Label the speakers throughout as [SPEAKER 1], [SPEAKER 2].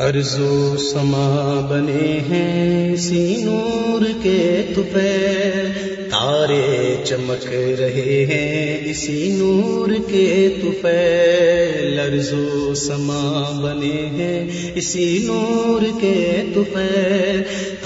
[SPEAKER 1] ارزو سما بنے ہیں سی نور کے تپے۔ تارے چمک رہے ہیں اسی نور کے تفے ارزو سما بنے ہیں اسی نور کے تفے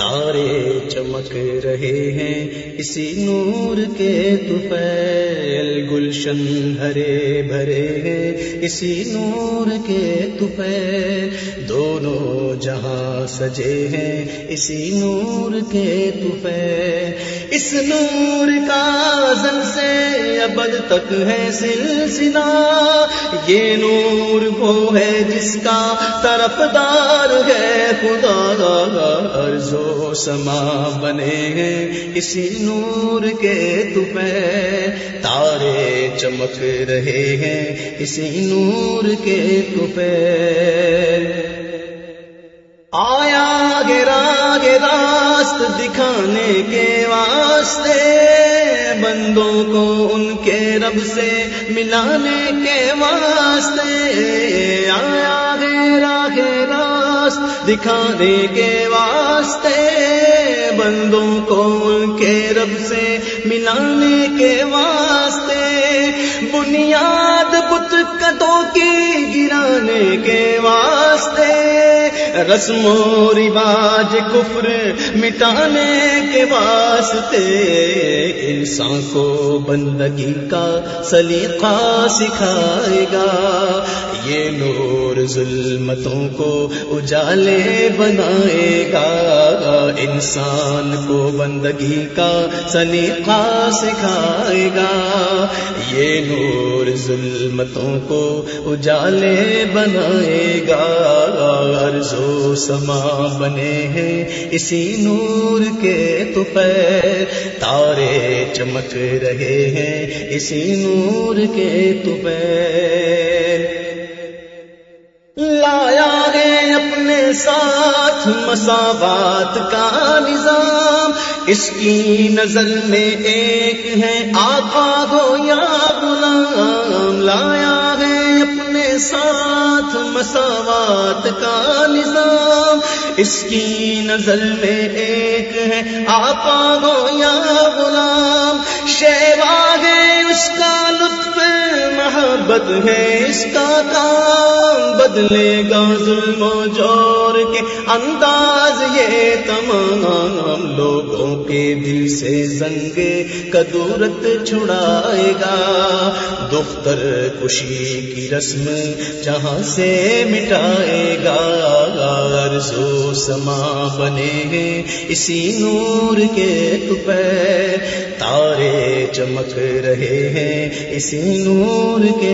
[SPEAKER 1] تارے چمک رہے ہیں۔ اسی نور کے تفیل گلشن ہرے بھرے ہیں۔ اسی نور کے تفے دونوں جہاں سجے ہیں۔ اسی نور کے تفے اس نور کا زن سے ابد تک ہے سلسلہ۔ یہ نور وہ ہے جس کا طرف دار ہے خدا سما بنے ہیں اسی نور کے تپے تارے چمک رہے ہیں اسی نور کے تپے آیا گرا راست دکھانے کے واسطے بندوں کو ان کے رب سے ملانے کے واسطے آیا گیرا راست دکھانے کے واسطے بندوں کو ان کے رب سے ملانے کے واسطے بنیاد بت کدوں کی گرانے کے واسطے رسم و رواج کفر مٹانے کے واسطے انسان کو بندگی کا سلیقہ سکھائے گا یہ نور ظلمتوں کو اجالے بنائے گا۔ انسان کو بندگی کا سلیقہ سکھائے گا۔ یہ نور ظلمتوں کو اجالے بنائے گا۔ ارزو سما بنے ہیں اسی نور کے تپے تارے چمک رہے ہیں اسی نور کے تپے لایا ساتھ مساوات کا نظام۔ اس کی نظر میں ایک ہے آقا ہو یا غلام۔ لایا ہے اپنے ساتھ مساوات کا نظام۔ اس کی نظر میں ایک ہے آقا ہو یا غلام۔ شیوا ہے اس کا محبت ہے اس کا کام بدلے گا ظلم و جور کے انداز یہ تمام لوگوں کے دل سے زنگ کدورت چھڑائے گا دختر خوشی کی رسم جہاں سے مٹائے گا ارزو سما بنے ہیں اسی نور کے تپے تارے چمک رہے ہیں اسی نور کے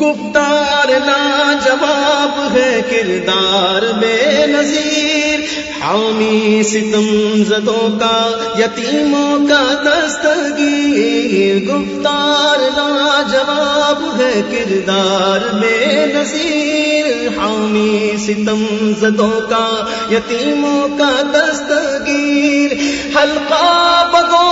[SPEAKER 1] گفتار نا جواب ہے کردار بے نظیر۔ حامی ستم زدوں کا، یتیموں کا دستگیر۔ گفتار نا جواب ہے کردار بے نظیر۔ حامی ستم زدوں کا، یتیموں کا دستگیر۔ حلقہ بگوش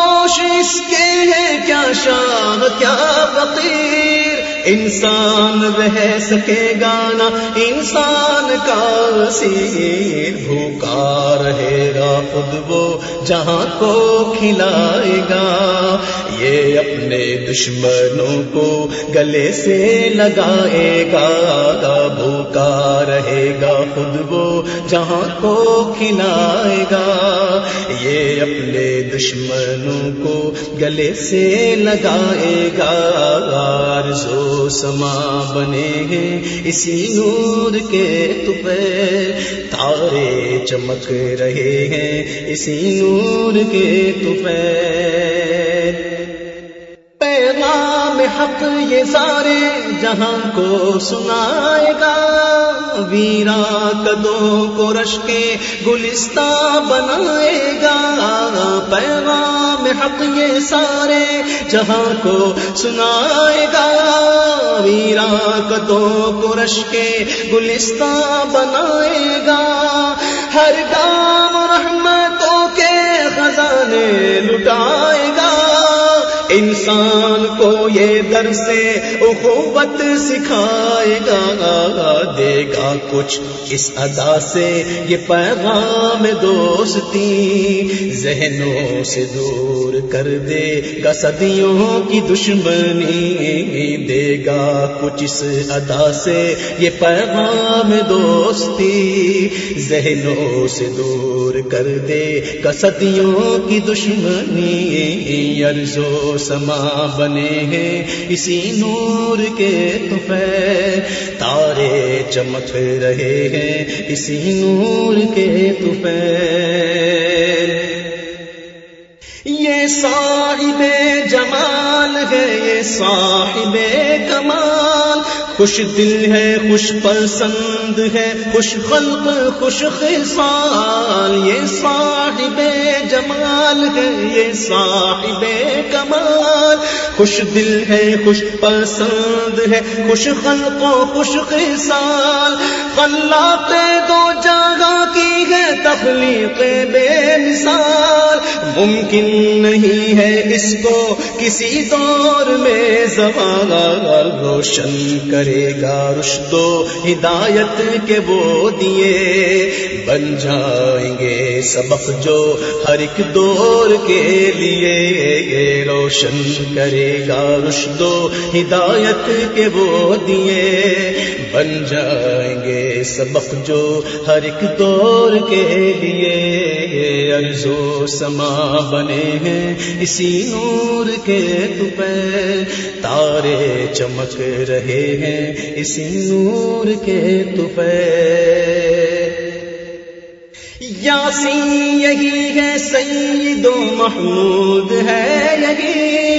[SPEAKER 1] کیا فقیر؟ انسان رہ سکے گا نا، انسان کا سیر، بھوکا رہے گا خود وہ جہاں کو کھلائے گا۔ یہ اپنے دشمنوں کو گلے سے لگائے گا۔ بھوکا رہے گا خود وہ جہاں کو کھلائے گا۔ یہ اپنے دشمنوں کو گلے سے لگائے گا۔ آرزو سما بنے ہیں اسی نور کے تپے۔ تارے چمک رہے ہیں اسی نور کے تپے۔ حق یہ سارے جہاں کو سنائے گا۔ ویرا کدوں کو رش کے گلستہ بنائے گا۔ پیغام حق یہ سارے جہاں کو سنائے گا۔ ویرا کدوں کو رش کے گلستہ بنائے گا۔ ہر گام رحمتوں کے خزانے لٹائے انسان کو یہ در سے اخوت سکھائے گا، دے گا کچھ۔ اس ادا سے یہ پیغام دوستی ذہنوں سے دور کر دے گا، صدیوں کی دشمنی دے گا کچھ۔ اس ادا سے یہ پیغام دوستی ذہنوں سے دور کر دے گا، صدیوں کی دشمنی ارزو سما بنے ہیں، اسی نور کے تفیر تارے چمک رہے ہیں، اسی نور کے تفیر یہ صاحب جمال ہے، یہ صاحب کمال۔ خوش دل ہے، خوش پسند ہے، خوش خلق، خوش خصال۔ یہ صاحب جمال ہے یہ صاحب کمال خوش دل ہے، خوش پسند ہے، خوش خلق و خوش خصال خلاق دو جگہ کی ہے تخلیق بے مثال۔ ممکن نہیں ہے اس کو کسی دور میں زبان روشن کرے گا۔ رشد و ہدایت کے وہ دیے بن جائیں گے۔ سبق جو ہر ایک دور کے لیے روشن کرے گا۔ رشد و ہدایت کے وہ دیے بن جائیں گے۔ سبق جو ہر ایک دور کے لیے ارزو سما بنے ہیں۔ اسی نور کے تپے تارے چمک رہے ہیں۔ اسی نور کے تفے یاسی یہی ہے سید و محمود ہے یہی۔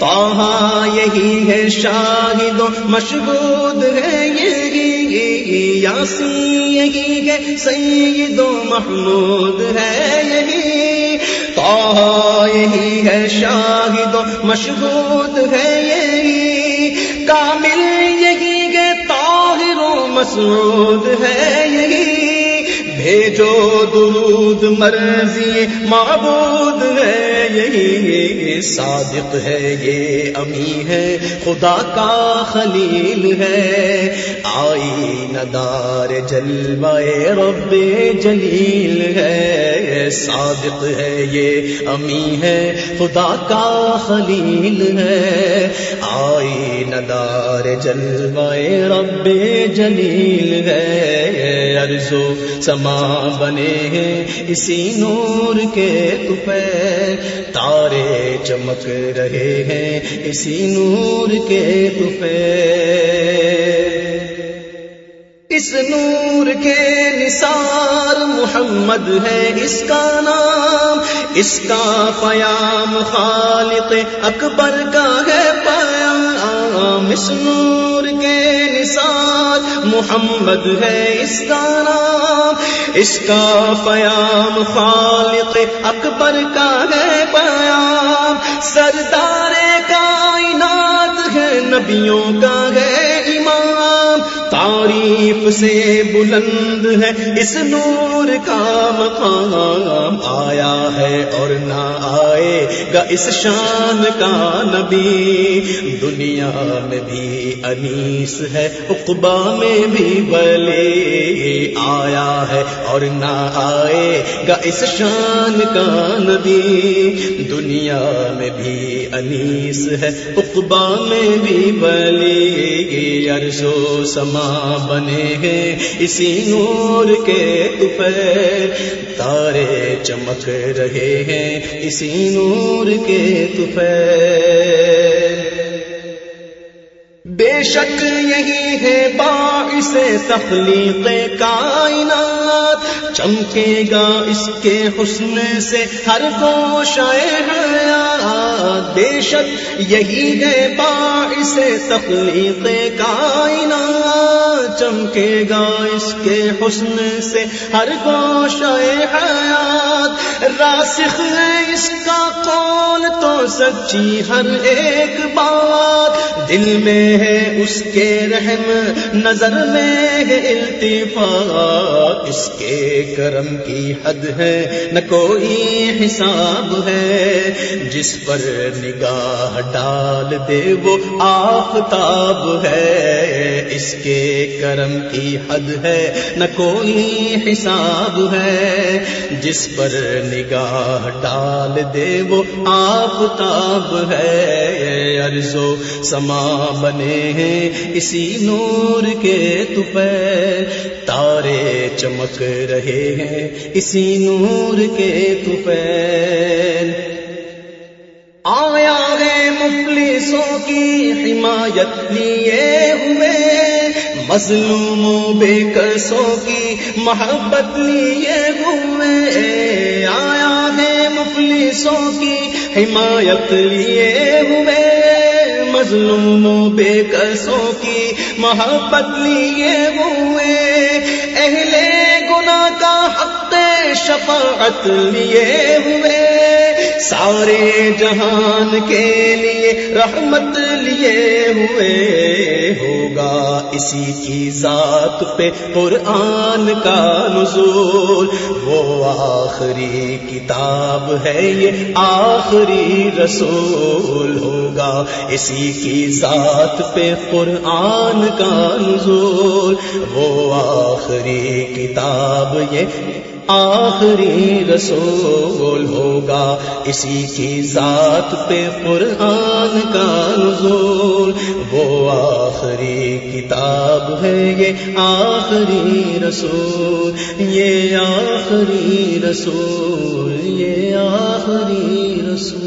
[SPEAKER 1] تاہا یہی ہے شاہد و ہے یہی یاسی، یہی ہے سید و محمود ہے یہی۔ تاہا یہی ہے شاہد و مشہود ہے یہی۔ کامل یہی ہے، طاہر و مسعود ہے یہی۔ بھیجو درود مرضی معبود ہے، یہی صادق ہے، یہ امی ہے، خدا کا خلیل ہے۔ آئی ندار جلوائے رب جلیل ہے۔ صادق ہے، یہ امی ہے، خدا کا خلیل ہے۔ آئی ندار جلوائے رب جلیل ہے۔ ارزو سما بنے ہیں اسی نور کے تفے تارے چمک رہے ہیں اسی نور کے تفے اس نور کے نثار محمد ہے اس کا نام۔ اس کا پیام خالق اکبر کا ہے نام اس نور کے نثار محمد ہے اس کا نام، اس کا پیام خالق اکبر کا ہے پیام۔ سردار کائنات ہے، نبیوں کا تعریف سے بلند ہے اس نور کا مقام آیا ہے اور نہ آئے گا اس شان کا نبی دنیا میں بھی انیس ہے اقبا میں بھی بلے آیا ہے اور نہ آئے گا اس شان کا نبی دنیا میں بھی انیس ہے اقبا میں بھی بلی ارزو سما بنے ہیں اسی نور کے تفے تارے چمک رہے ہیں اسی نور کے تفے بے شک یہی ہے باعث تخلیق کائنات۔ چمکے گا اس کے حسن سے ہر گوشہ حیات۔ بے شک یہی ہے باعث تخلیق کائنات۔ چمکے گا اس کے حسن سے ہر گوش حیات راسخ ہے اس کا قول تو سچی ہر ایک بات۔ دل میں ہے اس کے رحم، نظر میں ہے التفاق اس کے کرم کی حد ہے، نہ کوئی حساب ہے۔ جس پر نگاہ ڈال دے وہ آفتاب ہے۔ اس کے کرم کی حد ہے، نہ کوئی حساب ہے۔ جس پر نگاہ ڈال دے وہ آفتاب ہے ارزو سما بنے ہیں اسی نور کے تپیر تارے چمک رہے ہیں اسی نور کے تپیر آیا ہے مفلسوں کی حمایت لیے ہوئے، مظلوموں بے کسوں کی محبت لیے ہوئے آیا ہے مفلسوں کی حمایت لیے ہوئے مظلوموں بے کسوں کی محبت لیے ہوئے اہل گنا کا حق شفاعت لیے ہوئے سارے جہان کے لیے رحمت لیے ہوئے اسی کی ذات پہ قرآن کا نزول۔ وہ آخری کتاب ہے یہ آخری رسول ہوگا۔ اسی کی ذات پہ قرآن کا نزول۔ وہ آخری کتاب یہ آخری رسول ہوگا، اسی کی ذات پہ قرآن کا نزول۔ وہ آخری کتاب ہے، یہ آخری رسول۔ یہ آخری رسول، یہ آخری رسول۔